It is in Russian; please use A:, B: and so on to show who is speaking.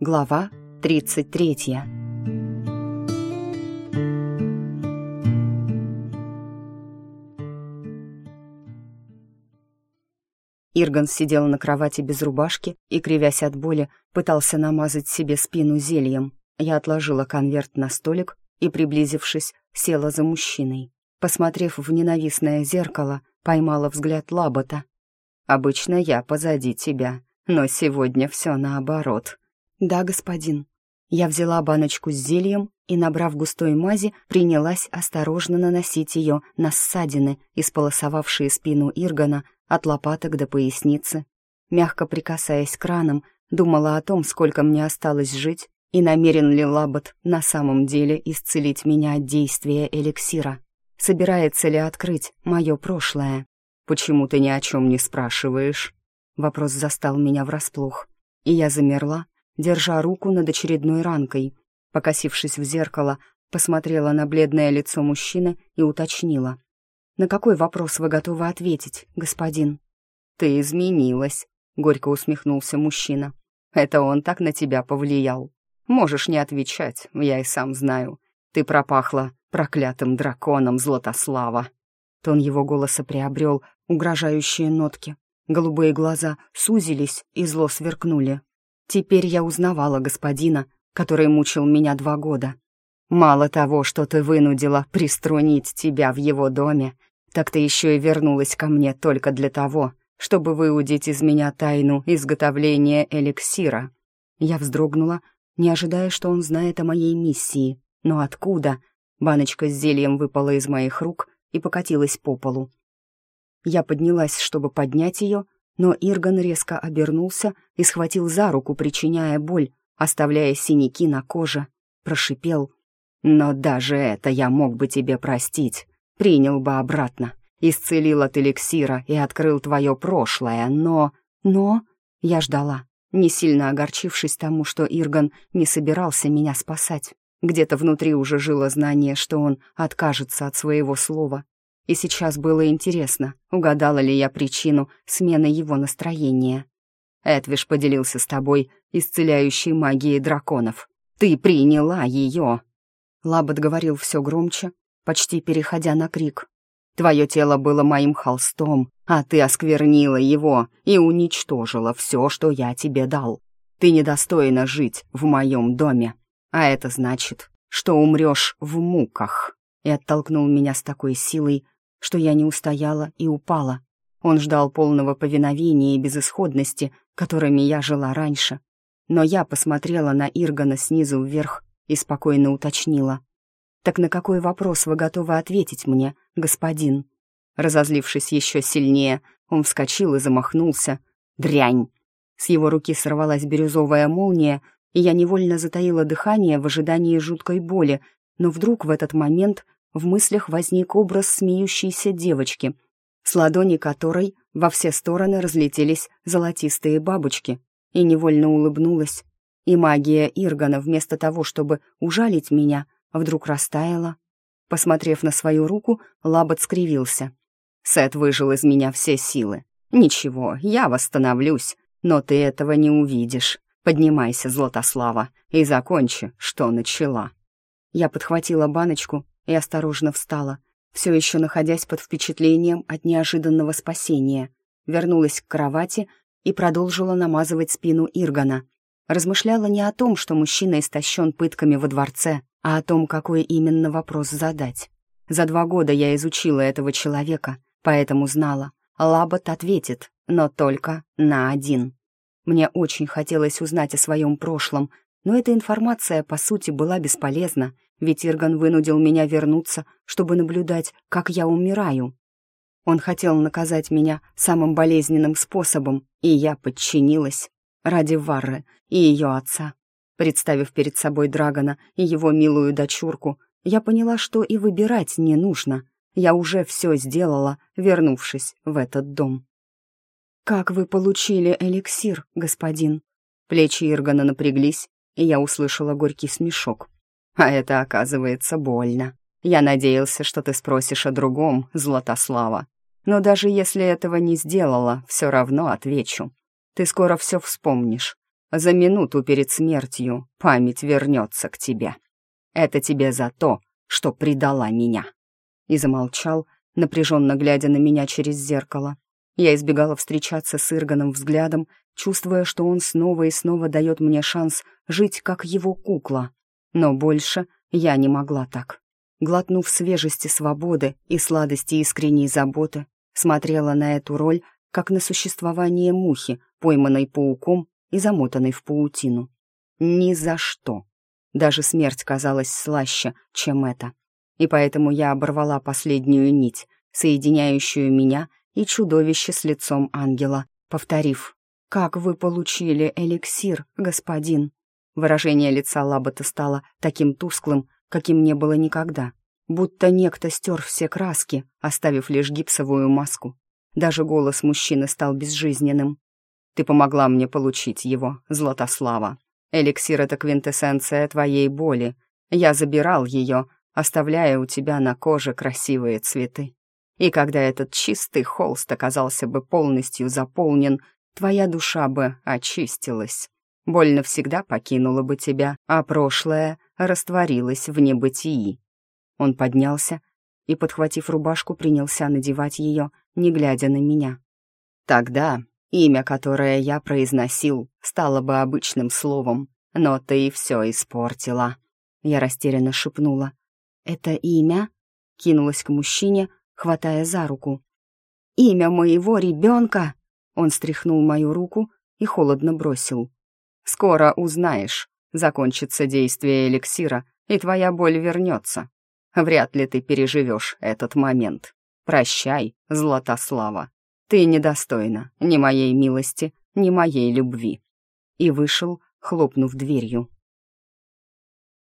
A: Глава 33 Ирган сидел на кровати без рубашки и, кривясь от боли, пытался намазать себе спину зельем. Я отложила конверт на столик и, приблизившись, села за мужчиной. Посмотрев в ненавистное зеркало, поймала взгляд Лабота. «Обычно я позади тебя, но сегодня все наоборот». «Да, господин». Я взяла баночку с зельем и, набрав густой мази, принялась осторожно наносить ее на ссадины, исполосовавшие спину Иргана от лопаток до поясницы. Мягко прикасаясь к ранам, думала о том, сколько мне осталось жить, и намерен ли Лабот на самом деле исцелить меня от действия эликсира. Собирается ли открыть мое прошлое? «Почему ты ни о чем не спрашиваешь?» Вопрос застал меня врасплох, и я замерла, держа руку над очередной ранкой. Покосившись в зеркало, посмотрела на бледное лицо мужчины и уточнила. «На какой вопрос вы готовы ответить, господин?» «Ты изменилась», — горько усмехнулся мужчина. «Это он так на тебя повлиял. Можешь не отвечать, я и сам знаю. Ты пропахла проклятым драконом Златослава». Тон его голоса приобрел угрожающие нотки. Голубые глаза сузились и зло сверкнули. Теперь я узнавала господина, который мучил меня два года. Мало того, что ты вынудила приструнить тебя в его доме, так ты еще и вернулась ко мне только для того, чтобы выудить из меня тайну изготовления эликсира. Я вздрогнула, не ожидая, что он знает о моей миссии. Но откуда? Баночка с зельем выпала из моих рук и покатилась по полу. Я поднялась, чтобы поднять ее, но Ирган резко обернулся и схватил за руку, причиняя боль, оставляя синяки на коже. Прошипел. «Но даже это я мог бы тебе простить принял бы обратно, исцелил от эликсира и открыл твое прошлое, но... Но... Я ждала, не сильно огорчившись тому, что Ирган не собирался меня спасать. Где-то внутри уже жило знание, что он откажется от своего слова. И сейчас было интересно, угадала ли я причину смены его настроения. Эдвиш поделился с тобой исцеляющей магией драконов. Ты приняла ее. Лабот говорил все громче, почти переходя на крик. «Твое тело было моим холстом, а ты осквернила его и уничтожила все, что я тебе дал. Ты недостойна жить в моем доме, а это значит, что умрешь в муках». И оттолкнул меня с такой силой, что я не устояла и упала. Он ждал полного повиновения и безысходности, которыми я жила раньше. Но я посмотрела на Иргана снизу вверх и спокойно уточнила. «Так на какой вопрос вы готовы ответить мне, господин?» Разозлившись еще сильнее, он вскочил и замахнулся. «Дрянь!» С его руки сорвалась бирюзовая молния, и я невольно затаила дыхание в ожидании жуткой боли, но вдруг в этот момент в мыслях возник образ смеющейся девочки, с ладони которой во все стороны разлетелись золотистые бабочки, и невольно улыбнулась. И магия Иргана, вместо того, чтобы ужалить меня, вдруг растаяла. Посмотрев на свою руку, Лабот скривился. «Сет выжил из меня все силы. Ничего, я восстановлюсь, но ты этого не увидишь. Поднимайся, Златослава, и закончи, что начала». Я подхватила баночку и осторожно встала, все еще находясь под впечатлением от неожиданного спасения. Вернулась к кровати и продолжила намазывать спину Иргана. Размышляла не о том, что мужчина истощен пытками во дворце, а о том, какой именно вопрос задать. За два года я изучила этого человека, поэтому знала, Лабот ответит, но только на один. Мне очень хотелось узнать о своем прошлом, но эта информация, по сути, была бесполезна, ведь Ирган вынудил меня вернуться, чтобы наблюдать, как я умираю. Он хотел наказать меня самым болезненным способом, и я подчинилась ради Варры и ее отца. Представив перед собой Драгона и его милую дочурку, я поняла, что и выбирать не нужно. Я уже все сделала, вернувшись в этот дом. «Как вы получили эликсир, господин?» Плечи Иргана напряглись, и я услышала горький смешок. «А это, оказывается, больно. Я надеялся, что ты спросишь о другом, Златослава. Но даже если этого не сделала, все равно отвечу. Ты скоро все вспомнишь. за минуту перед смертью память вернется к тебе. Это тебе за то, что предала меня». И замолчал, напряженно глядя на меня через зеркало. Я избегала встречаться с Ирганом взглядом, чувствуя, что он снова и снова дает мне шанс жить как его кукла. Но больше я не могла так. Глотнув свежести свободы и сладости искренней заботы, смотрела на эту роль, как на существование мухи, пойманной пауком и замотанной в паутину. Ни за что. Даже смерть казалась слаще, чем это. И поэтому я оборвала последнюю нить, соединяющую меня и чудовище с лицом ангела, повторив «Как вы получили эликсир, господин?» Выражение лица Лабота стало таким тусклым, каким не было никогда. Будто некто стер все краски, оставив лишь гипсовую маску. Даже голос мужчины стал безжизненным. «Ты помогла мне получить его, Златослава. Эликсир — это квинтэссенция твоей боли. Я забирал ее, оставляя у тебя на коже красивые цветы. И когда этот чистый холст оказался бы полностью заполнен, твоя душа бы очистилась. Боль навсегда покинула бы тебя, а прошлое растворилось в небытии. Он поднялся и, подхватив рубашку, принялся надевать ее, не глядя на меня. Тогда имя, которое я произносил, стало бы обычным словом, но ты все испортила. Я растерянно шепнула. «Это имя?» Кинулась к мужчине, хватая за руку. «Имя моего ребенка!» Он стряхнул мою руку и холодно бросил. «Скоро узнаешь. Закончится действие эликсира, и твоя боль вернется. Вряд ли ты переживешь этот момент. Прощай, Златослава. Ты недостойна ни моей милости, ни моей любви». И вышел, хлопнув дверью.